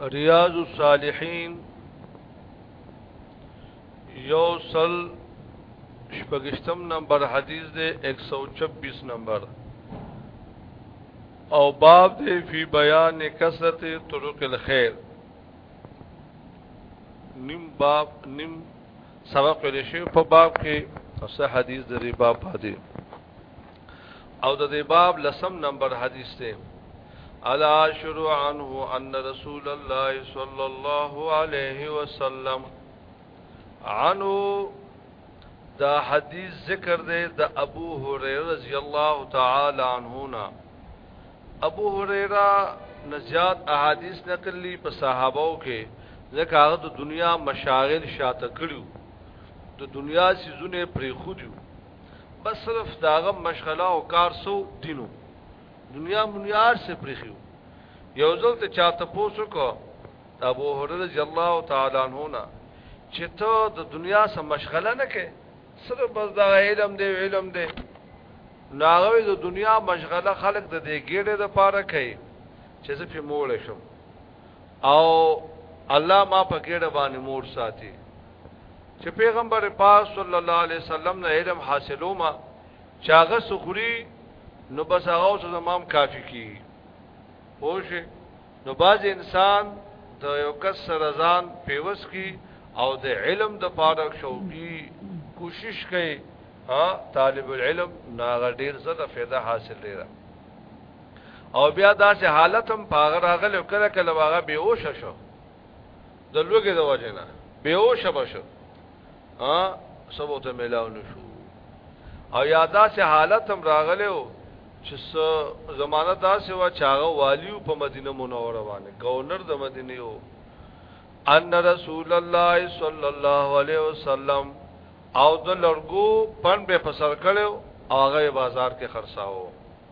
ریاض الصالحین یوصل شپږشتم نمبر حدیث دی 126 نمبر او باب دی فی بیان کثرت طرق الخير نیم باب نیم سبق لشی په باب کې اوسه حدیث دی باب باندې او د دې باب لسم نمبر حدیث ته الا شروع عنه ان رسول الله صلی الله علیه وسلم عنه دا حدیث ذکر دی د ابو هريره رضی الله تعالی عنه نا ابو هريره نزيات احادیث نقل لی په صحابو کې ځکه هغه د دنیا مشاغل شاته کړیو د دنیا سيزونه پرې خو دیو بس صرف داغه مشغله او کار سو دینو دنیا منیار سے پرخیو یو ځل ته چاته پوسو کو ابو هرره رضی الله تعالی عنہ نا چې ته د دنیا سره مشغله نه کې صرف بس دا علم دی علم دی ناغوی د دنیا مشغله خلق د دې ګډه د پاره کوي چې زه په موړ شم او الله ما په ګډه باندې مور ساتي چې پیغمبر پاک صلی الله علیه وسلم نه علم حاصلو ما چاغه سخوري نو بس هغه اوس زمام کافی کی پوه نو باز انسان د یو کس سره ځان پیوس کی او د علم د پاره شوقي کوشش کوي ها طالب العلم ناغه ډیر زړه فایده حاصل لري او بیا داسې حالت هم پاغه راغلی کله کله واغه بیهوش شو د لوګي د وجنه بیهوش بشو ها سبو ته ملاو نشو او یادا سه حالت هم راغلی و چې زمانہ داسې و چې هغه والیو په مدینه منوره باندې گورنر د مدینه یو ان رسول الله صلی الله علیه وسلم او د لړګو پن به فسر کړو هغه بازار کې خرڅاو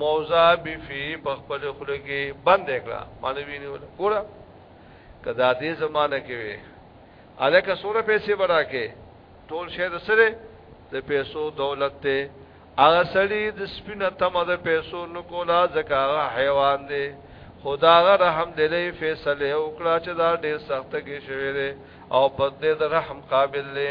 موزا بفی په خپل خله کې بند کړه معنی ویني ګوره کدا دې زمانہ کې وي الکه سوره پیسې برا کې ټول شهر سره د پیسو دولت ته هغه سړی د سپینه تمه د پیسو نو کولا ځکه هغه حیوان دی خدا غ رحم دې لې فیصله وکړه چې دا ډېر سخت کې شوی دی او په دې د رحم قابل دی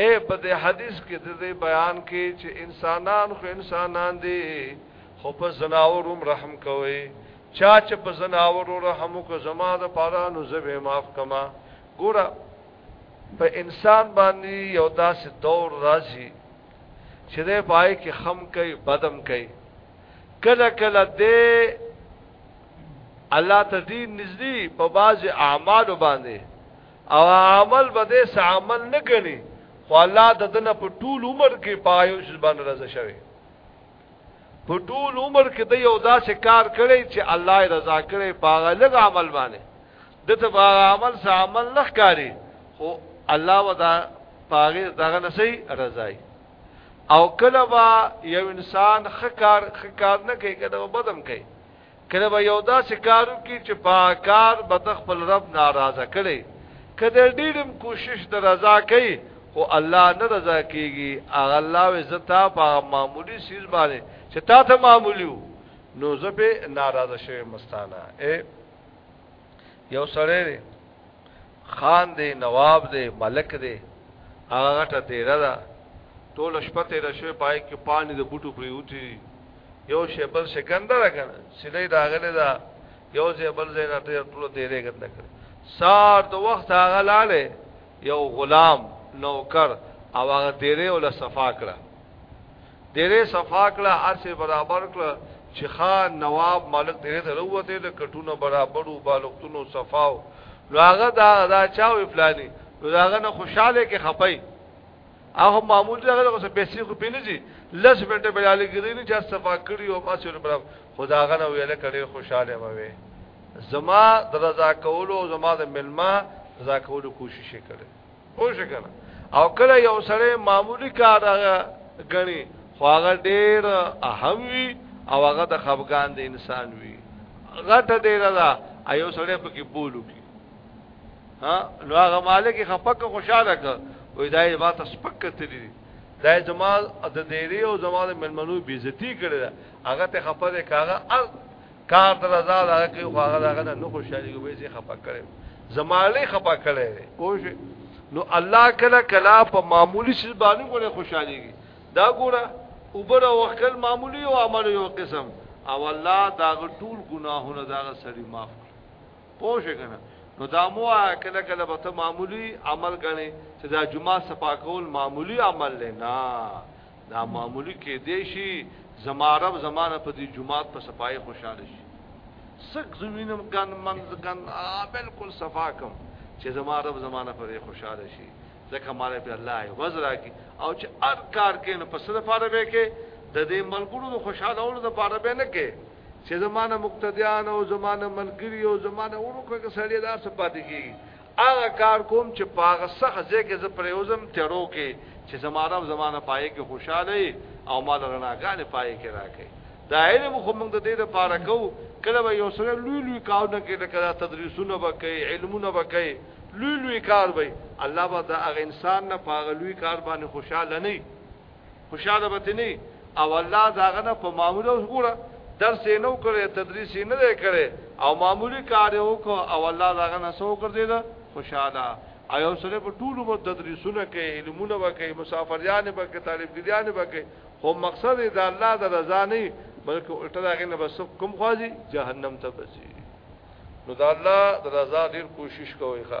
اے په دې حدیث کې د دې بیان کې چې انسانان خو انسانان دي خو په زناور هم رحم کوي چا چې په زناور رحم کو زما د پاره نو زبه معاف کما ګوره په انسان باندې یو داسې دور راځي چې دې پای کې خم کوي بدم کوي کله کله دې الله تدین نزدې په باز اعمال باندې او عمل به دې څه عمل نه غني خو الله د دنه په ټول عمر کې پایو چې باندې رضا شوی په ټول عمر کې د یو داسې کار کړی چې الله یې رضا کړی پاغه لږ عمل باندې د ته پاغه عمل څه عمل نه ښکاری خو الله ودا پاغه دغه نسی رضای او کله وا یو انسان خکار خکار نه کوي کله بدم کوي کله به یو داسې کارو کې چې په کار به د خپل رب ناراضه کړي کله ډیرم کوشش د رضا کوي خو الله نه رضا کیږي اغه الله و زتا په معمولی سیز باندې چې تا ته معمولیو نو زه به ناراضه شوم مستانه اے یو سړی دی خان دی نواب دی ملک دی هغه غټه تیرا ده ټول شپه تیرا شوی پای کې پانی د بوټو پریوتی یو شی بل شی ګنده راکنه سلی دا غله دا یو ځای بل ځای نه تیر ټول تیرې ګنده کړ سار د وخت هغه لاله یو غلام نوکر او هغه تیرې ول صفا کړه ډیره صفا کړه هر څه برابر کړه چې خان نواب مالک ډیره ته وروته د کټونو برابرو بالښتونو صفاو نو هغه دا دا چاو افلانی نو داغه نه خوشاله کې خپای هغه معمول دغه څه پیسې خو پینې دي لس منټه په لاله کې نه چې صفا کړی او پاسه ور برابر خداغه نه ویل کړي خوشاله ووي زما درزا کولو زما د ملما رضا کولو کوشش کړي پوه شئ کنه او کله یو سره معمولی کار غني خو هغه ډیر اهم وي او هغه د خفقان د انسان وي غټه دی دا ایو سره په کې بولو کې ها نو هغه مالک خفقه خوشاله کړ وې دای ما ته سپک تللی دا زما د دیری او زما د ملمنو بیزتی کړی هغه ته خپل کاغه کار ته رضا دا کوي خو هغه دغه نه خوشاله وي زه خپه کړم زماله خپه کړم پوه نو الله کله کلا په معمولی شی باندې ګوره خوشاليږي دا ګوره اوبر او خپل معمولی او عمل یو قسم او الله دا ټول ګناهونه دا سړي معاف پوه شي کنه نو دا مو کله کله به ته معمولی عمل غني چې دا جمعه صفا کول معمولی عمل نه دا معمولی کې دی شي زما رب زمانه په دې جمعات په صفای خوشاله شي سک زمینم ګن منز ګن بالکل صفا کوم چې زما رب زمانه په دې خوشاله شي ځکه مال په الله وزرا کی او چې ار کار کې نو پس د پاره به کې د دې ملګرو د خوشاله اولو د پاره به نه کې چې زمانه مقتدیان او زمانه ملګری او زمانه ورو کې سړی دار څه پاتې کیږي هغه کار کوم چې په هغه سخت ځای کې زه پریوزم تیرو کې چې زماره او زمانه پای کې خوشاله او مال رڼاګانې پای کې راکې دا علم خو موږ د دې لپاره کو کله به یو سره لوی لوی کارونه کې لکه دا تدریسونه وکي علمونه وکي لوی لوی کار وي الله به دا هغه انسان نه پاغه لوی کار باندې خوشاله نه خوشاله بتنی او الله داغه نه په معمول اوس ګوره درس یې نو کړی تدریس یې نه کړی او معمولی کار یې وکړ او الله داغه نه سو ګرځیدا خوشاله او یو سره په ټول مو تدریسونه کوي علمونه وکړي مسافریان به کې طالبګریان به کې خو مقصد یې د الله د رضا نه بلکې الټه داغه نه بس کوم خوازي جهنم ته بچي نو د الله د رضا ډیر کوشش کوي ښا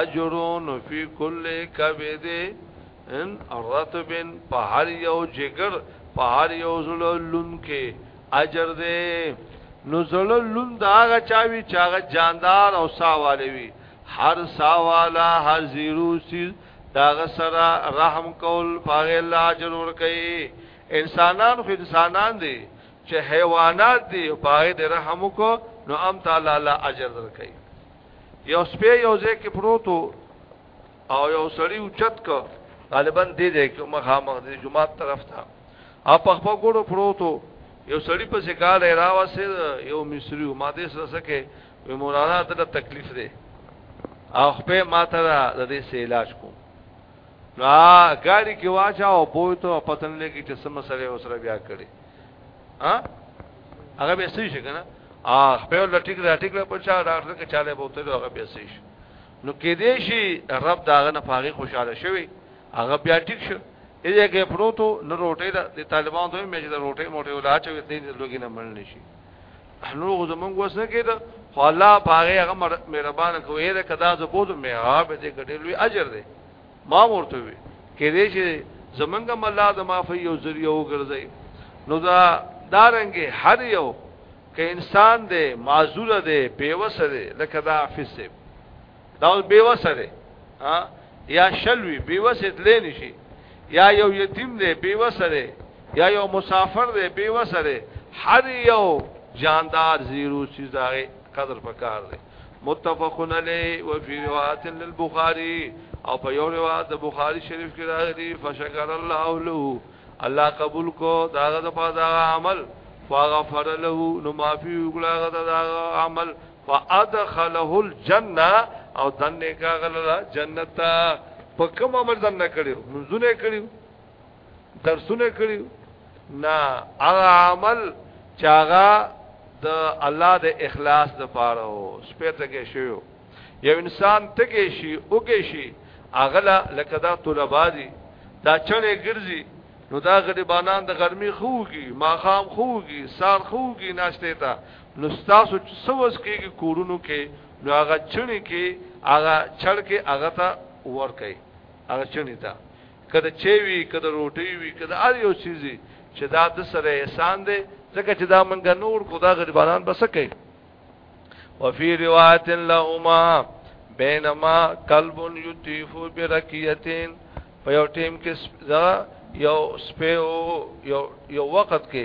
اجرون فی کل کبد ان رطب په هر یو جګر په هر یو زړه لون کې اجر دې نو زړه لون دا هغه چاوي چې هغه جاندار او ساواله وي هر ساواله هر زیرو سیز داغه سره رحم کول پاغه الله اجر ور کوي انسانان خو انسانان دي چې حیوانات دي پاغه دې رحم وکړو نو ام تعالی الله اجر ور کوي یو سپی یو ځای کې پروت او یو سړی اوچت ک غالبا دې دې کې مخامخ دې جمعه طرف ته او په خپل ګورو پروت یو سړی په ځګار راوسه یو مصری ما دې سره سکه وی مولانا ته تکلیف دی او خپل ما ته د دې علاج کوم نا ګاډي کې واچا او بوې ته پتن لګي چې سم سره اوسره بیا کړي ها هغه به سې شي کنه ا خپل لټیک را ټیک را پچا ډاکټر کې چاله بوته دا هغه به سې شي نو کې دې شي رب داغه نه پاغي خوشاله شوی هغه بیا ټیک شو اې کې پروتو نو روټي د طالبانو دوی مې د روټي موټي ولا چې دې لوګي نه منل شي نو غو زمونږ وسه کې دا خو الله باغې هغه مهربان کوي دا کدا ز بوت میرا به دې ګډې لوی اجر دی ما ورته وي کې دې چې زمونږ مله د معافي یو ذریعہ وګرځي نو دا دارنګ هر یو که انسان دې معذور دې بیوسه دې لکه دا حافظ دا اوس بیوسه دی ها یا شلوی بیوسه تلې نشي یا یو یتیم دی بیوسه دی یا یو مسافر دی بیوسه دی هر یو جاندار زیرو چیز هغه قدر پکار دی متفقن علی و فی روایت للبخاری او په یو روایت د بخاری شریف کې راغلی فشکر الله له الله قبول کو داغه د پاده عمل فغفر له نو معافی وکړه داغه عمل فادخله الجنه او دنه کاغله جنت په کوم عمل دنه کړیو منځونه کړیو درسونه کړیو نه هغه عمل چاغه د الله د اخلاص د پاره او سپېته کې شیو یو انسان تګې شي اوګې شي اغلا لکه دا طلبه دي دا چړې ګرځي نو دا غریبانان د ګرمي خوږي ماخام خوږي سار خوږي ناشته تا نو تاسو چې سوس کېږي کورونو کې نو هغه چڼي کې هغه چړ کې هغه ته ور کوي هغه چڼي ته کله چې وی کله روټي وی کله هر یو چیزي چې دا د سره احسان دی ځکه چې دا منګه نور کو دا غریبانان بس کوي وفي روایت لهما بینما قلب یطیف برکیتین په یو ټیم کې یو سپیو یو یو وخت کې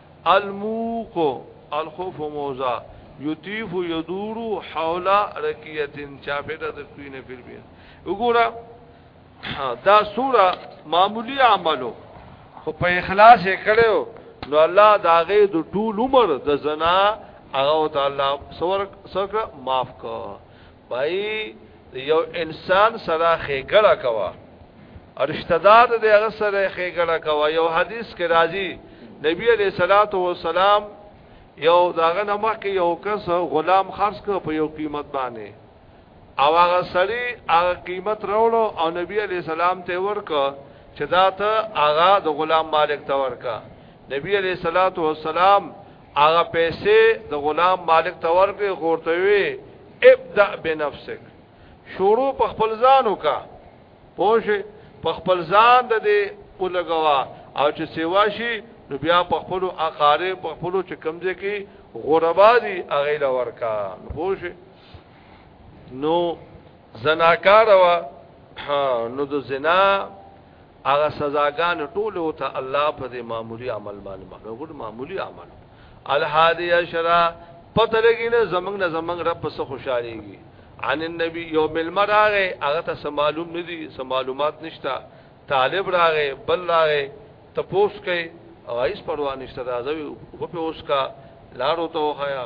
الموق الخوف موزا یطیف یدور حول رکیه چاپیره د کوینه فی البیت وګوره دا سوره معمولی عملو خو په اخلاص یې کړو نو الله داغه د ټول عمر د زنا هغه تعالی سور سره معاف کړ بای د یو انسان سره خېګړه کوا رشتہ دار د هغه سره خېګړه کوا یو حدیث کې راځي نبی علیہ الصلوۃ والسلام یو داغه نمخ کې یو کس غلام خرڅ کړ په یو قیمت باندې او هغه سړی هغه قیمت راوړو او نبی علیہ السلام ته ورکړ چې دا ته هغه د غلام مالک ته ورکړ نبی علیہ الصلوۃ والسلام هغه پیسې د غلام مالک ته ورکړي خو ورته وی ابدا بنفسک شروع په خپل ځان وکا پوه په خپل ځان د دې ولګوا او چې سیوا شي نو بیا په خپل اقاره په خپل چې کمزې کې غربا دي اغه لور کا پوه نو زناکار وا نو د زنا هغه سزاګانې ټولې او ته الله په دې معمولی عمل باندې مخه ګور معمولی عمل الحادی عشرہ پته لګی نه زمنګ نه زمنګ رب پس خوشاليږي عن النبي يوم المراغه هغه ته معلوم ندي سم معلومات نشتا طالب راغه بل راغه تپوس کوي او هیڅ پروا نشته راځوي خو په اوس کا لارو ته وخایا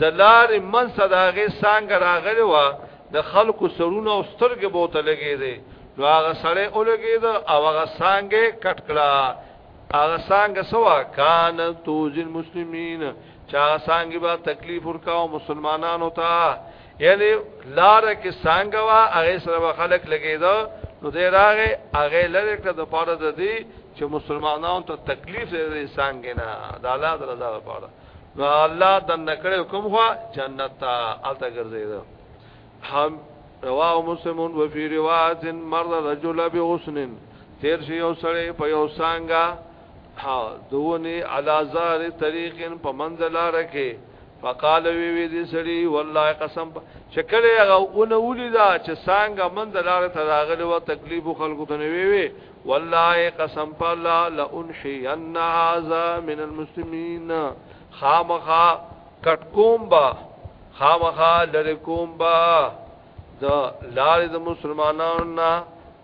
د لارې منځ ته د هغې څنګه راغلی وه د خلکو سرونه او سترګې به ورته لګېدې نو هغه سړی ولګېده او هغه څنګه یې کټ کړه هغه څنګه سوا کان توزن مسلمین چې هغه څنګه به تکلیف ورکاو مسلمانانو ته یعنی لار کې څنګه وا هغه سره خلک لګېده نو دې راغې هغه لری کړه د پاره د دې چې مسلمانانو ته تکلیف یې څنګه نه د الله رضا لپاره نو الله دن کړو کوم خوا جنت ته الته ګرځیدو هم رواه مسلم و فی روایت مر رجل بغسن تیر شي یو سړی په یو سانګا ها دونی علا زار طریق په منزل راکه فقال وی وی دې سړی والله قسم شکل هغه اون ولیدا چې سانګا منزل راته راغلی و تکلیف خلکو ته وی وی والله قسم په الله لانحين هذا من المسلمين خامخا کټ کوم با خامخا لری کوم با د لارې د مسلمانانو نه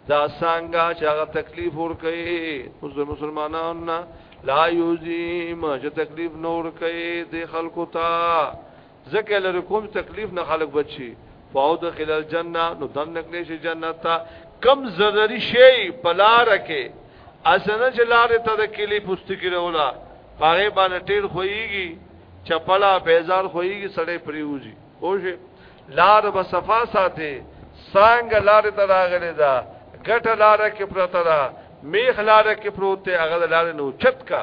دا څنګه چې هغه تکلیف ور کوي اوس د مسلمانانو نه لا یوزیم چې تکلیف نور کوي د خلکو ته ځکه لرې کوم تکلیف نه خلق بچي فاودخل الجنه نو دن نکلی شي جنت ته کم ضرری شي پلار کې اسنه چې لارې ته د کلی پوستکی رولا پاره باندې ټیر خوېږي چپلا بیزار خوېږي سړې پریوزي پوه لار به صفا ساتي څنګه لارې ته راغلي دا ګټه لار کې پروت ده میخ لار کې پروت دی هغه لار نو چت کا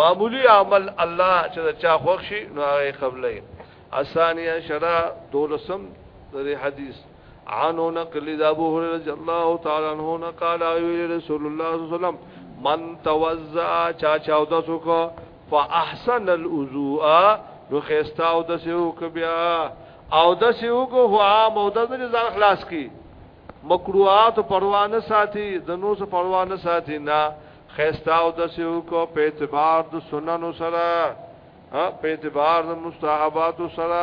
معمولی عمل الله چې چا خوښ شي نو هغه قبلې اسانیه شرع دولسم د حدیث عنو نقل د ابو هريره رضی الله تعالی عنہ نه قال رسول الله صلی الله علیه وسلم من توزع چا چا او د سوکو فاحسن الوضوء نو خيستا او د سیو ک بیا او د سیو کو هو عام او د ځان خلاص کی مکروهات پروانه ساتي د نو سو پروانه ساتي نه خسته او د سیو کو په اعتبار د سنن سره په اعتبار د مستحبات سره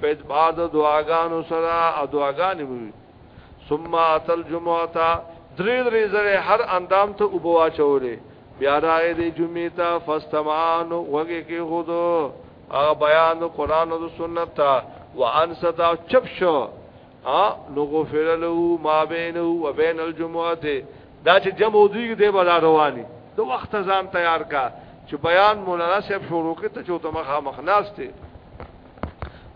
په اعتبار د دعاګانو سره او دعاګانې وي ثم اتل جمعه تا درې درې زره هر اندام ته وبوا چولې بیا راغې د جمعې ته فاستمان وګه کې خودو هغه بیان قران او سنت تا وان صدا چپ شو ا لو غفر له ما بینه و بین الجمعه دا چې جمع ودیږي دی بلا رواني د وخت ځان تیار کا چې بیان مولانا صاحب شروع کړي ته چوته مخه مخناسته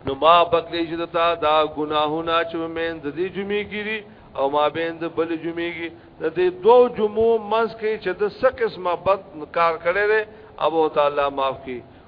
نو ما بکلی چې دتا دا ګناهونه چې مې د دې جمعې کړي او ما بین د بل جمعې کې د دې دوه جمعو منځ کې چې د سکه اسما بد کار کړي او تعالی معاف کړي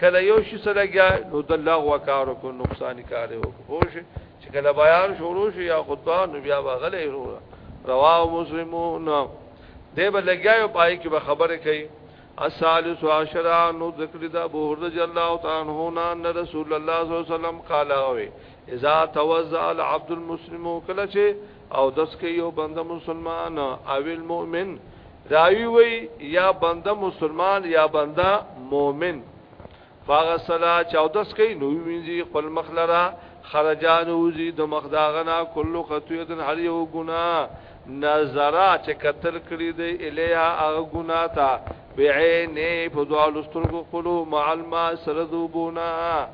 کله یو شي سره لګیا نو د لغو کارو کو نقصان کاري او خوش چې کله بیان شروع شي یا خطبه نو بیا غلې روا مسلمون دی به لګیا یو پای کې به خبره کوي الثالث عشر نو ذکر دا ابو هرره الله تعالی عنہ ان رسول الله صلی الله علیه وسلم قال او اذا توزع العبد المسلم کله چې او دس کې یو بنده مسلمان او المؤمن راوی وی یا بنده مسلمان یا بنده مومن فاغه صلا 14 کوي نو وینځي خپل مخ لرا خرجان وزي د مخ داغنا کلو خطیتن هر یو ګنا نظرا چې قتل کړی دی الیا هغه ګنا تا بعین په دوالو سترګو خپل مع الماء سره دوبونا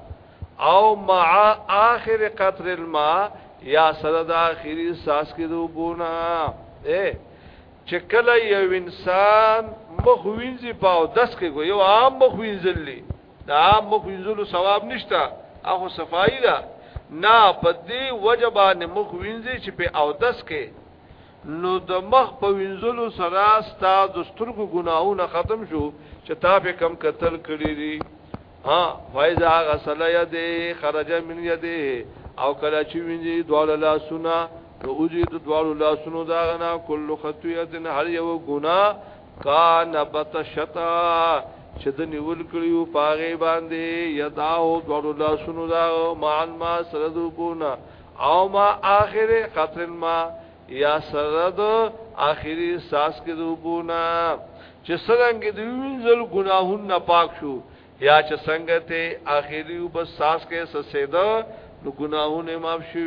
او مع اخر قطر الماء یا سره د اخیری ساس کې دوبونا اے چې کله یو انسان مخ وینځي په اودس کې کو یو عام مخ وینځل دي دا عام مخ وینځلو ثواب نشته هغه صفائی ده نه په دې وجبان مخ وینځي چې په اودس کې نو د مخ په وینځلو سره ستا د سترګو ګناهونه ختم شو چې تا په کم قتل کړی دي ها فایزا غسل یده خرج من یده او کله چې وینځي دواله لا سنا نو اوجي د دواله لا سنو دا غنا کل خطیه هر یو ګنا کان بتشتا چې د نیول کړیو پاغه باندې یداو دور الله شنو دا مال ما سردو بونا او ما اخر قطر ما یا سره د اخري ساس کې د وبونه چې څنګه د وینځل ګناهون نه پاک شو یا چې څنګه ته اخري وب ساس کې سسیدا نو ګناهونه معاف شو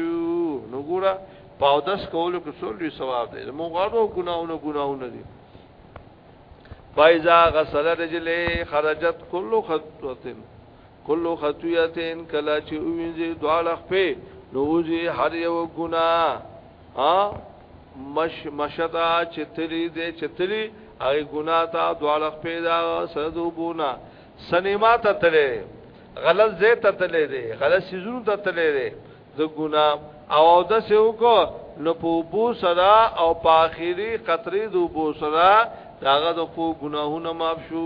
نو ګوره پاودس کولو کې څول لوی ثواب دی موږ غواړو ګناهونه ګناهونه دي فایزا غسل رجله خرجت کل خطوه کل خطیتین کلا چې وینځي دواله خپې نو وځي هر یو ګنا ا مش مشتا چتلی دې چتلی هغه ګنا تا دواله خپې دا سدو بونا سنیما ته تلې غلط زې ته تلې دې غلط سيزونو ته تلې دې د ګنا او د سیو کو نو په بو سرا او په اخیری قطرې دو بو سرا داغه د خو ګناهونه معاف شو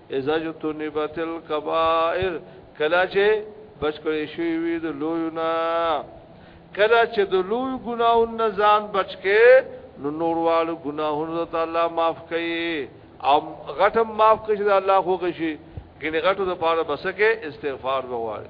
اذا جتنبت الكبائر کلا چې بچ کړی شوی وي د لویونه کلا چې د لوی ګناون نه ځان بچ کې نو نوروالو ګناهونو ته الله معاف کوي او غټم معاف کړي الله خو کشي ګنې غټو د پاره بسکه استغفار وغواړي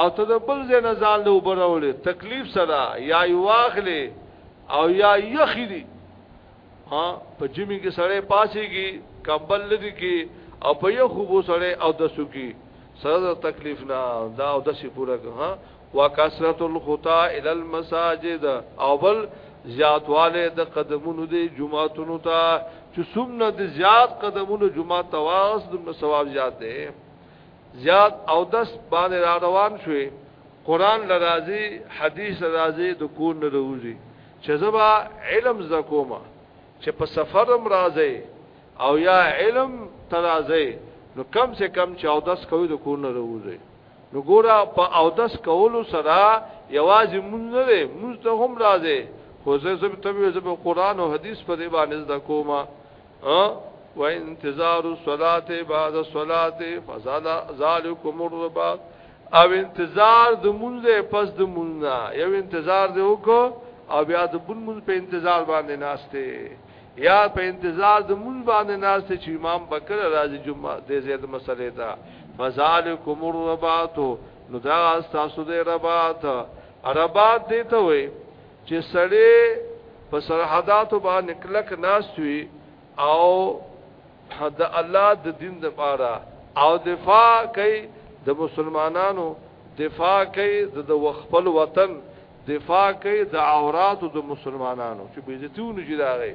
او ته د بل ځای نه ځان له اوبه راولې تکلیف سره یا یې واخلې او یا یخې دي ها په جمی کې سړی پاسېږي کمبل لري کې او په یو خوبو سړی او د سکی سره د تکلیف نه دا او د سی پورا ها وکثرت الخطا الى المساجد او بل زیاتواله د قدمونو دی جمعهتونو ته چې سمنه د زیات قدمونو جمعه تواس د ثواب زیات دی زیاد او دس باندې را روان شوې قران لرازي حدیث لرازي د کور نه روزي چې زبا علم زکوما چې په سفرم راځي او یا علم ترازي نو کم سے کم چې او دس کوي د کور نه روزي نو ګورا په او دس کولو سره یوازې مونږ نه مونږ ته هم راځي خو زه زب تبي زب قران او حديث په دې باندې زده کومه ها و انتظار الصلاه بعد الصلاه فزاد ذالکم الرباط او انتظار د مونږه پس د مونږه یو انتظار دی وکړو او بیا د بن مونږ په انتظار باندې ناشته یا په انتظار د مونږ باندې ناشته چې امام بکر راځي جمعه د زید مسلې ته فذالکم الرباط نو دا تاسو د رباط رباط دی ته وي چې سړی په سرحداتو باندې کلک ناست وي او د الله د دین لپاره او دفاع کوي د مسلمانانو دفاع کوي د خپل وطن دفاع کوي د عوراتو د مسلمانانو چې بیزتیونه جلاغي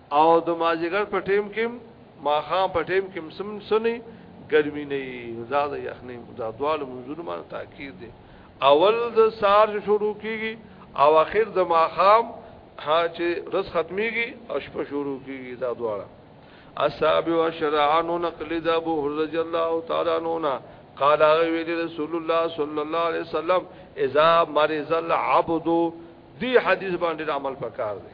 او د مازیګر په ټیم کې ماخام په ټیم کې سم سني ګرمي نه دا د یخنې دا دوال منځونه مانه تاکید دي اول د سار شروع کیږي او اخر د ماخام ها چې رس ختميږي او شپه شروع کیږي دا دواړه اصحاب او شرعانو نقل د ابو رضی الله تعالی عنہ قال ویل رسول الله صلی الله علیه وسلم اذا مرض العبد دی حدیث باندې عمل پکار دی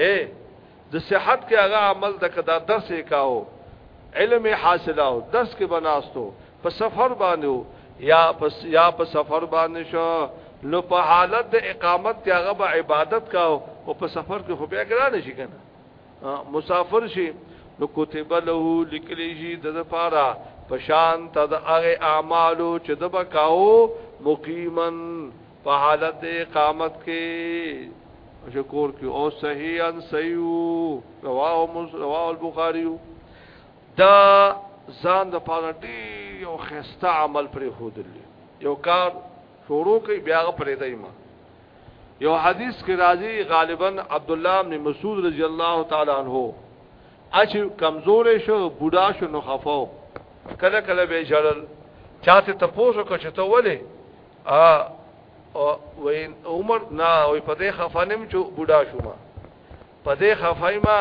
اے د صحت کې هغه عمل د کدا درس یې کاو علم حاصله او درس کې بناستو په سفر باندې یا پس یا په سفر باندې شو نو په حالت د اقامت کې هغه به عبادت کاو او په سفر کې خو بیا ګران شي کنه مسافر شي نو کتب له لیکلی شي د لپاره پشان تد هغه اعمالو چې د بکاو مقیمن په حالت د اقامت کې شکور کې او صحیح ان صحیح رواه مسلم رواه البخاری دا ځان د پاره دی یو خسته عمل پر خودل یو کار شروع کوي بیا پرې دایما یو حدیث کې راځي غالبا عبد الله بن مسعود رضی الله تعالی عنہ اچ کمزور شو بوډا شو نو خفاو کله کله به جړل چاته تپوسو کچته وله ا او وین عمر نه وي په دې خفانم چې بوډا شوم په دې خفایما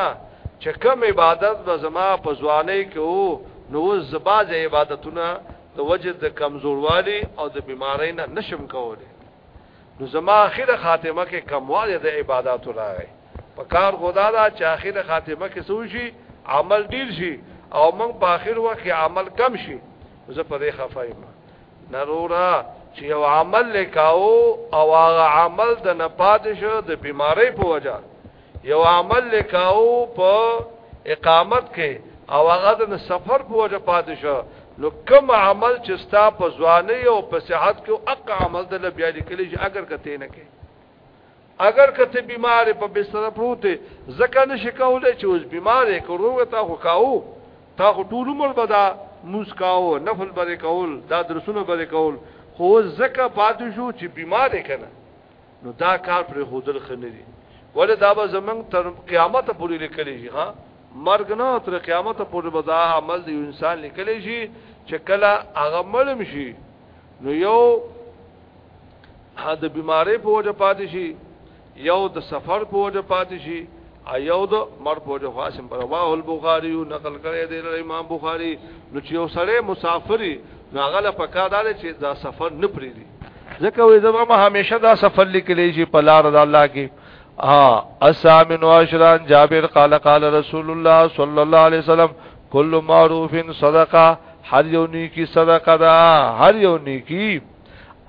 چې کم عبادت به زما په ځواني کې وو نو زباز عبادتونه د وجه د کمزوروالي او د بیماری نه نشم کوله نو زما اخیره خاتمه کې کمواله د عبادت راغی په کار خدا دا چې اخیره خاتمه کې سوشي عمل ډیر شي او موږ په اخر وخت کې عمل کم شي زه په دې خفایما نروره چې یو عمل لیکاو او هغه عمل د نه پاتې شو د بیماری په وجه یو عمل لیکاو په اقامت کې او هغه د سفر په وجه پاتې شو نو کوم عمل چې ستا په ځواني او په صحت کې اق عمل د بیا لیکل شي اگر کته نه کې اگر کته بیمار په بستر پروت زکه نشي کولای چې اوس بیمار یې کورو ته خو کاو تا خو ټول عمر بدا موس کاو نفل بری کول دا درسونه بری کول خو زکه پاتې شو چې بیمار یې کنه نو دا کار پر خودل خنري ولې دا به زمنګ تر قیامت پورې لیکل شي ها مرګ نه تر قیامت پورې به دا عمل دی انسان لیکل شي چې کله هغه مړم شي نو یو د بیماری په وجه پاتې شي یو د سفر په وجه پاتې شي ایو د مر په وجه خاصم پر واه البخاری نقل کړي دی امام بخاری نو چې یو سړی مسافری ناغله پکا دا چې دا سفر نه پری دی ځکه وې زما ما همیشه دا سفر لیکلی شي په لار د الله کې ها اسامن عشران جابر قال قال رسول الله صلی الله علیه وسلم کل معروف صدقه هر یو نیکی صدقه ده هر یو نیکی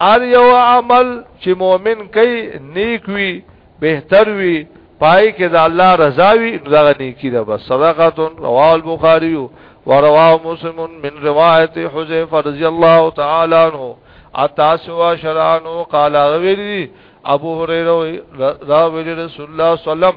هر یو عمل چې مؤمن کوي نیک وي بهتر وي پای کې د الله رضا وي دا نیکی ده بس صدقه رواه البخاری ورواه مسلم من روایت حذیفه رضی الله تعالی عنہ اتاسوا شرانو قال غویری ابو هريره راوي رسول الله صلی الله عليه وسلم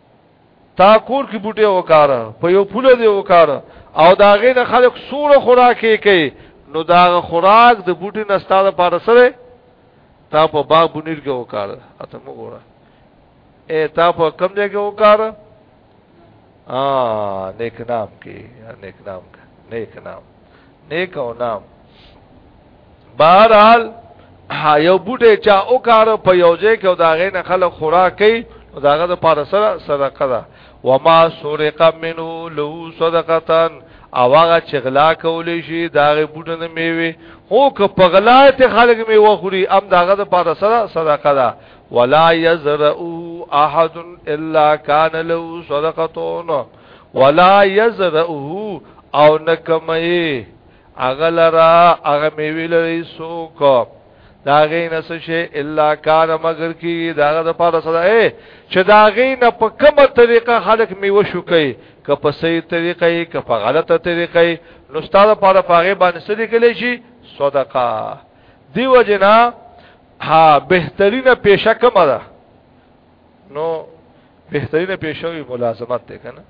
تا کور کې بوټي وکاره په یو پوله دی وکاره او دا غې نه خلک سوره خوراکې کوي نو دا خوراک د بوټي نه ستاره لپاره سره تا په باغ بنیر کې وکاره اته مو ګوره اے تا په کم ځای کې وکاره ا نیک نام کې نیک نام کې نیک نام نیک او نام بهرحال یو بوټه چا او کار په یوځای کې او دا غې نه خلک خوراک کوي او دا غې د پاره سره صدقه ده وما سرق منه له صدقتان او هغه چې غلا کولې شي دا غې بوټه نه میوي هو که په غلا ته خلک میوه خوري ام دا غې د پاره سره صدقه ده ولا يزرعو احد الا كان له صدقتون ولا یزرعه او نکمه اغلرا اغمی ویلری سوک دا غی نس شی الا کان مگر کی دا غد پاره صدا اے چې دا غی نه په کومه طریقه خلق میو شو کوي که په صحیح طریقه یې که په غلطه طریقه یې نو استاد لپاره پاغه باندې سړي کلی شي صدقه دیو جنا ها بهترینه پیشه کومه ده نو بهترینه پیشوي ملازمت ده کنه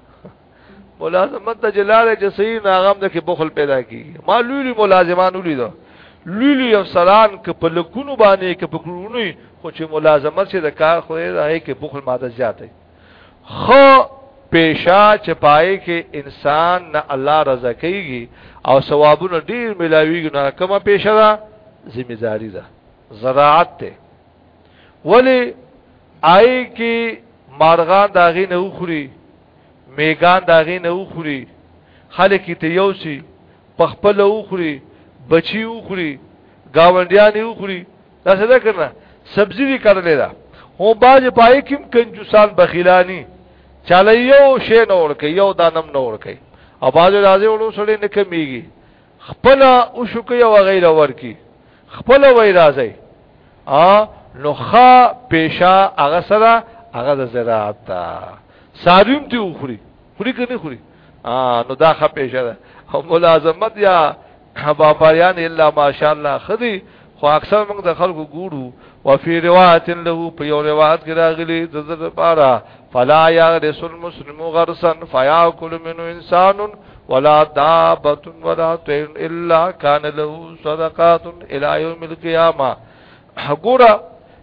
ملازمت د جلاله چې صحیح ناغم ده کې بخل پیدا کیږي ما لولي ملازمان ولید لولي افسران ک په لکونو باندې ک په کړونو خو چې ملازمت سي د کار خو راهي کې بخل ماده زیاته خو پیشا چې پای کې انسان نه الله رضا کوي او ثوابونه ډیر ملاويږي نه کومه پیشا ده ذمہ داری ده زراعت ته ولی آئی کی مارغان داغی نه اخری میگان داغی نه اخری خلکی تیو سی پخپل اخری بچی اخری گاونډیانی اخری دا څه ده کنه سبزی دی کړلې ده هو باج پای کیم کنجوسان بخیلانی چاله یو شی نور کوي یو دانم نور کوي او باج راځي ورو سړی نه کمیږي خپل او شو کې او غیره ورکی خپل وای راځي ا نو خا پیشا هغه سره هغه د زراعت تا ساریم ته وخوري خوري کني خوري ا نو دا خا پیشا ده او ملازمت یا باپاریان الا ماشاءالله خدي خو اکثر موږ د خلکو ګورو وفي روایت له په یو روایت کې راغلي د زړه لپاره فلا یغرس المسلم غرسا فیاکل منه انسان ولا دابه ولا طير الا كان له صدقات الى يوم القيامه ګوره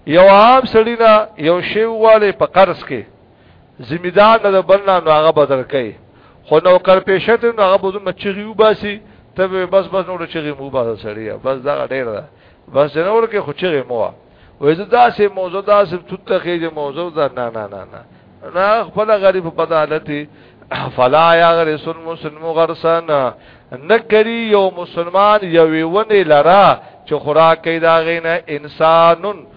یو عام سړی نه یو شی واله په قرض کې ذمہ دار نه بلنا نو هغه بدر کوي خو نو کر پېښه ته نو هغه بده مچغي وباسي ته بس بس نو چغي مو باسه سړیا بس دا ډیر ده بس نه ورکه خو چغي مو وای زه دا سه موضوع دا سه توته خېجه موضوع دا نه نه نه نه نه خپل غریب په عدالتي فلا یا غرس المسلم غرسن نکری یو مسلمان یو ونی لرا چې خوراک کیداغینه انسانن